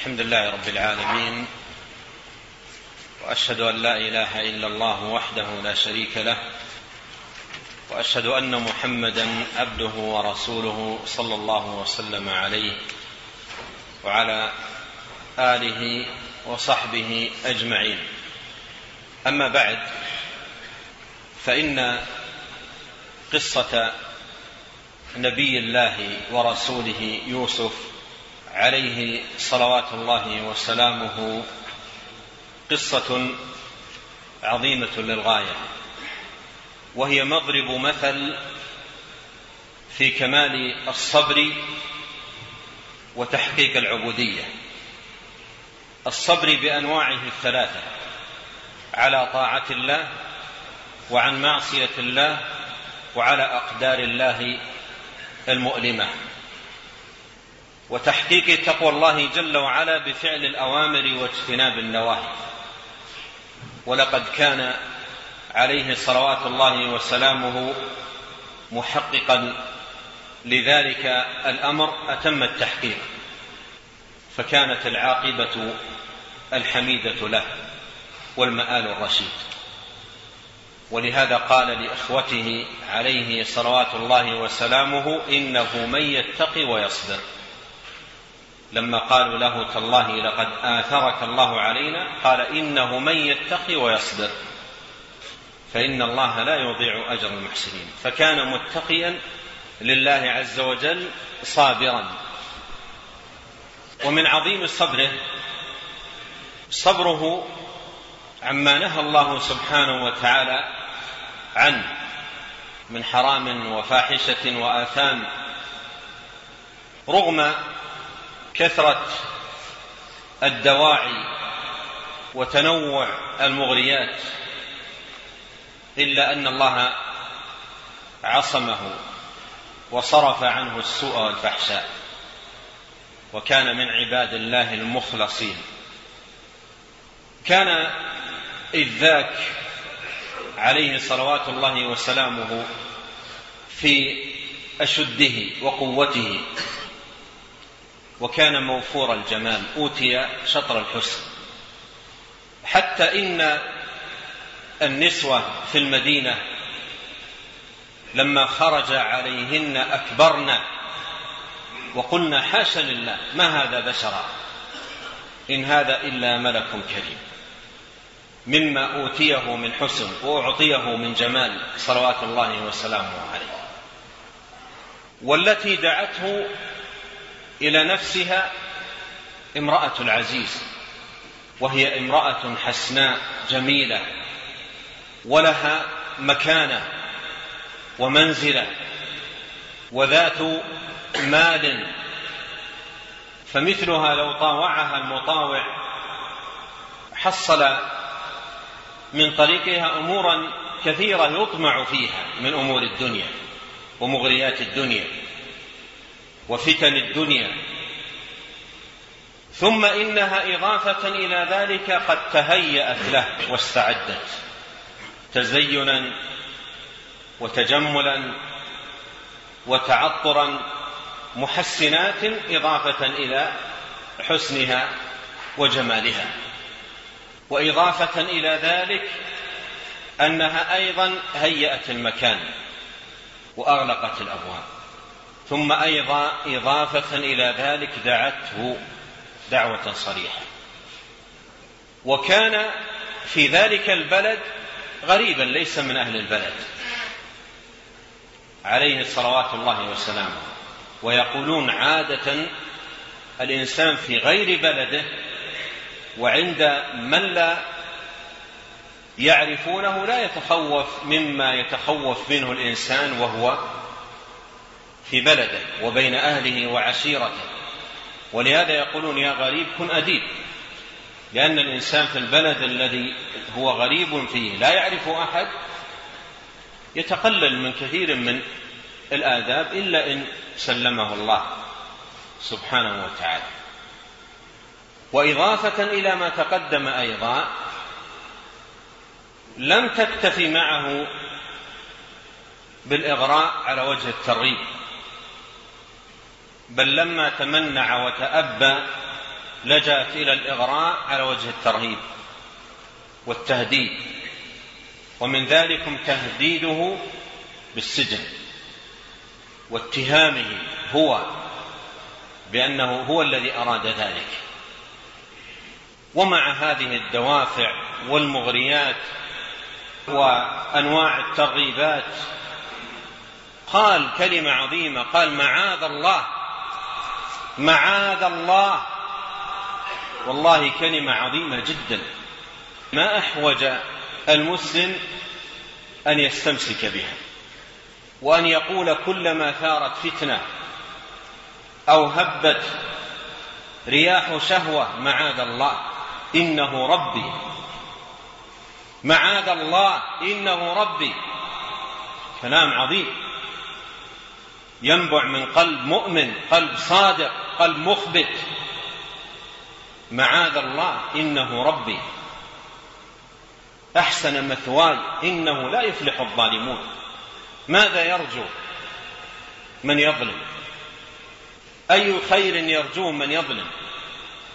الحمد لله رب العالمين وأشهد أن لا إله إلا الله وحده لا شريك له وأشهد أن محمدا عبده ورسوله صلى الله وسلم عليه وعلى آله وصحبه أجمعين. أما بعد فإن قصة نبي الله ورسوله يوسف عليه صلوات الله وسلامه قصة عظيمة للغاية وهي مضرب مثل في كمال الصبر وتحقيق العبودية. الصبر بأنواعه الثلاثة على طاعة الله وعن معصية الله وعلى أقدار الله المؤلمة. وتحقيق تقوى الله جل وعلا بفعل الأوامر واجتناب النواهي. ولقد كان عليه صلوات الله وسلامه محققا لذلك الأمر أتم التحقيق فكانت العاقبة الحميدة له والمآل الرشيد. ولهذا قال لإخوته عليه صلوات الله وسلامه إنه من يتقي ويصبر. لما قالوا له تالله لقد آثرك الله علينا قال إنه من يتقي ويصبر. فإن الله لا يضيع أجر المحسنين. فكان متقيا لله عز وجل صابرا. ومن عظيم صبره صبره عما نهى الله سبحانه وتعالى عنه من حرام وفاحشة وآثام رغم كثرة الدواعي وتنوع المغريات إلا أن الله عصمه وصرف عنه السوء والفحشاء وكان من عباد الله المخلصين. كان إذ ذاك عليه صلوات الله وسلامه في أشده وقوته وكان موفور الجمال أوتي شطر الحسن. حتى إن النسوة في المدينة لما خرج عليهن أكبرن وقلنا حاشا لله ما هذا بشرا؟ إن هذا إلا ملك كريم. مما أوتيه من حسن وأعطيه من جمال صلوات الله وسلامه عليه. والتي دعته إلى نفسها امرأة العزيز وهي امرأة حسناء جميلة ولها مكانة ومنزلة وذات مال فمثلها لو طاوعها المطاوع حصل من طريقها امورا كثيرة يطمع فيها من أمور الدنيا ومغريات الدنيا. وفتن الدنيا. ثم إنها إضافة إلى ذلك قد تهيأت له واستعدت. تزينا وتجملا وتعطرا محسنات إضافة إلى حسنها وجمالها. وإضافة إلى ذلك أنها أيضا هيأت المكان وأغلقت الأبواب. ثم أيضا إضافة إلى ذلك دعته دعوة صريحة. وكان في ذلك البلد غريبا ليس من أهل البلد. عليه صلوات الله وسلامه. ويقولون عادة الإنسان في غير بلده وعند من لا يعرفونه لا يتخوف مما يتخوف منه الإنسان وهو في بلده وبين أهله وعشيرته. ولهذا يقولون يا غريب كن أديب لأن الإنسان في البلد الذي هو غريب فيه لا يعرف أحد يتقلل من كثير من الآداب إلا إن سلمه الله سبحانه وتعالى. وإضافة إلى ما تقدم أيضا لم تكتفي معه بالإغراء على وجه الترغيب. بل لما تمنع وتأبى لجأت إلى الإغراء على وجه الترهيب والتهديد ومن ذلكم تهديده بالسجن واتهامه هو بأنه هو الذي أراد ذلك. ومع هذه الدوافع والمغريات وأنواع الترغيبات قال كلمة عظيمة قال معاذ الله معاذ الله. والله كلمة عظيمة جدا. ما أحوج المسلم أن يستمسك بها. وأن يقول كلما ثارت فتنة أو هبت رياح شهوة معاذ الله إنه ربي. معاذ الله إنه ربي. كلام عظيم. ينبع من قلب مؤمن قلب صادق قلب مخبت. معاذ الله إنه ربي. أحسن مثواي إنه لا يفلح الظالمون. ماذا يرجو؟ من يظلم. أي خير يرجوه من يظلم؟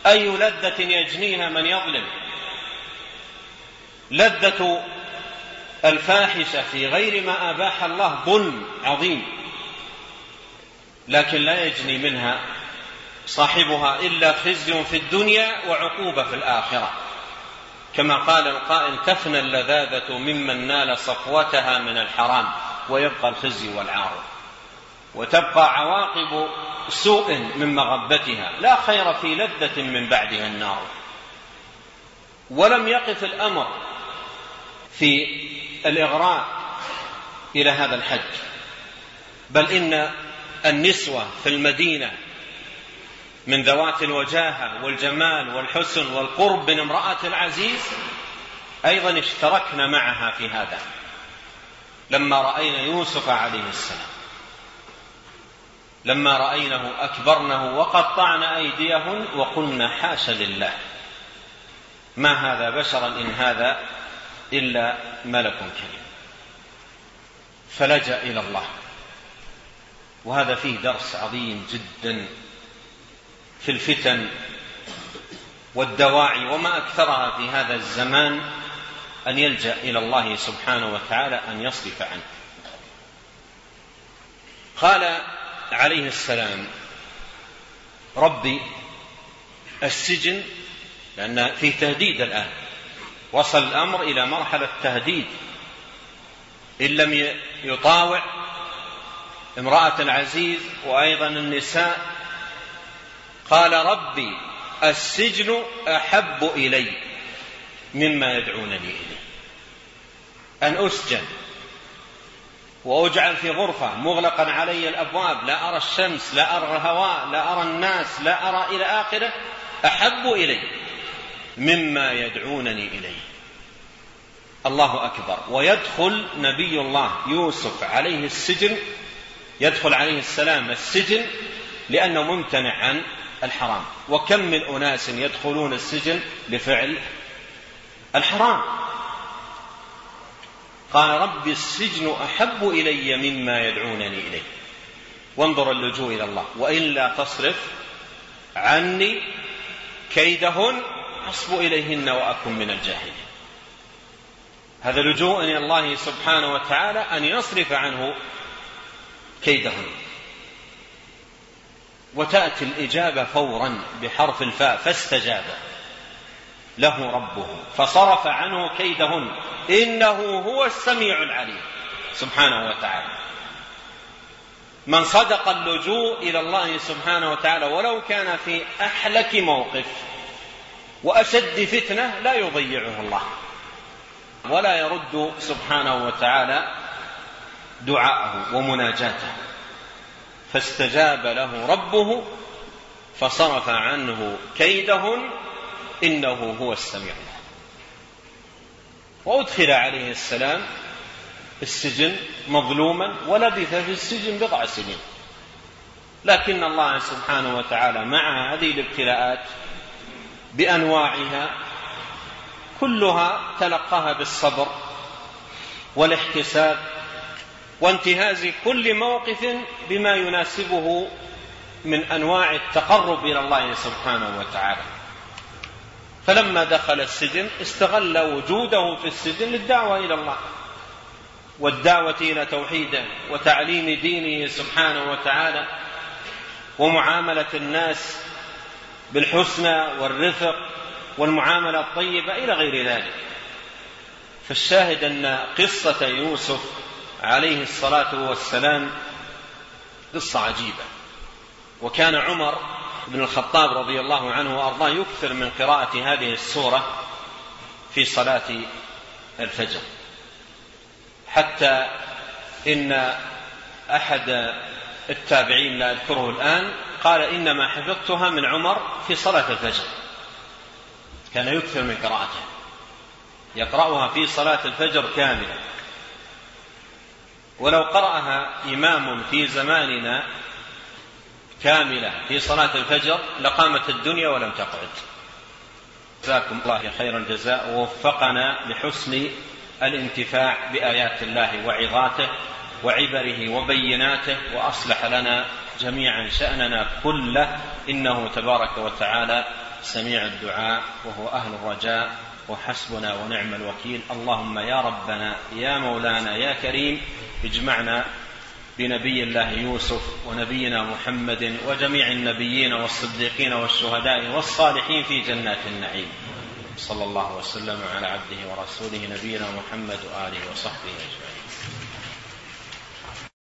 أي لذة يجنيها من يظلم؟ لذة الفاحشة في غير ما أباح الله ظلم عظيم. لكن لا يجني منها صاحبها إلا خزي في الدنيا وعقوبة في الآخرة. كما قال القائل تفنى اللذاذة ممن نال صفوتها من الحرام ويبقى الخزي والعار. وتبقى عواقب سوء من مغبتها لا خير في لذة من بعدها النار. ولم يقف الأمر في الإغراء إلى هذا الحد بل إن النسوة في المدينة من ذوات الوجاهة والجمال والحسن والقرب من امرأة العزيز أيضا اشتركنا معها في هذا لما رأينا يوسف عليه السلام. لما رأينه أكبرنه وقطعن أيديهن وقلنا حاش لله. ما هذا بشرا إن هذا إلا ملك كريم. فلجأ إلى الله. وهذا فيه درس عظيم جدا في الفتن والدواعي وما أكثرها في هذا الزمان أن يلجأ إلى الله سبحانه وتعالى أن يصرف عنه. قال عليه السلام ربي السجن لأن فيه تهديد الآن وصل الأمر إلى مرحلة تهديد إن لم يطاوع امرأة العزيز وأيضا النساء قال ربي السجن أحب إلي مما يدعونني إليه. أن أسجن وأجعل في غرفة مغلقا علي الأبواب لا أرى الشمس لا أرى الهواء لا أرى الناس لا أرى إلى آخره أحب إلي مما يدعونني إليه. الله أكبر. ويدخل نبي الله يوسف عليه السجن يدخل عليه السلام السجن لأنه ممتنع عن الحرام. وكم من أناس يدخلون السجن لفعل الحرام؟ قال رب السجن أحب إلي مما يدعونني إليه. وانظر اللجوء إلى الله. وإلا تصرف عني كيدهن أصب إليهن وأكن من الجاهلين. هذا لجوء إلى الله سبحانه وتعالى أن يصرف عنه كيدهن وتأتي الإجابة فورا بحرف الفاء فاستجاب له ربه. فصرف عنه كيدهن إنه هو السميع العليم سبحانه وتعالى. من صدق اللجوء إلى الله سبحانه وتعالى ولو كان في أحلك موقف وأشد فتنة لا يضيعه الله. ولا يرد سبحانه وتعالى دعاءه ومناجاته. فاستجاب له ربه فصرف عنه كيدهن إنه هو السميع وأدخل عليه السلام السجن مظلوما ولبث في السجن بضع سنين. لكن الله سبحانه وتعالى مع هذه الابتلاءات بأنواعها كلها تلقاها بالصبر والاحتساب وانتهاز كل موقف بما يناسبه من أنواع التقرب إلى الله سبحانه وتعالى. فلما دخل السجن استغل وجوده في السجن للدعوة إلى الله والدعوة إلى توحيده وتعليم دينه سبحانه وتعالى ومعاملة الناس بالحسنى والرفق والمعاملة الطيبة إلى غير ذلك. فالشاهد أن قصة يوسف عليه الصلاة والسلام قصة عجيبة. وكان عمر بن الخطاب رضي الله عنه وأرضاه يكثر من قراءة هذه السورة في صلاة الفجر. حتى إن أحد التابعين لا أذكره الآن قال إنما حفظتها من عمر في صلاة الفجر. كان يكثر من قراءتها. يقرأها في صلاة الفجر كاملة. ولو قرأها إمام في زماننا كاملة في صلاة الفجر لقامت الدنيا ولم تقعد. جزاكم الله خير الجزاء. ووفقنا لحسن الانتفاع بآيات الله وعظاته وعبره وبيناته وأصلح لنا جميعا شأننا كله. إنه تبارك وتعالى سميع الدعاء وهو أهل الرجاء وحسبنا ونعم الوكيل. اللهم يا ربنا يا مولانا يا كريم اجمعنا بنبي الله يوسف ونبينا محمد وجميع النبيين والصديقين والشهداء والصالحين في جنات النعيم. صلى الله وسلم على عبده ورسوله نبينا محمد وآله وصحبه أجمعين.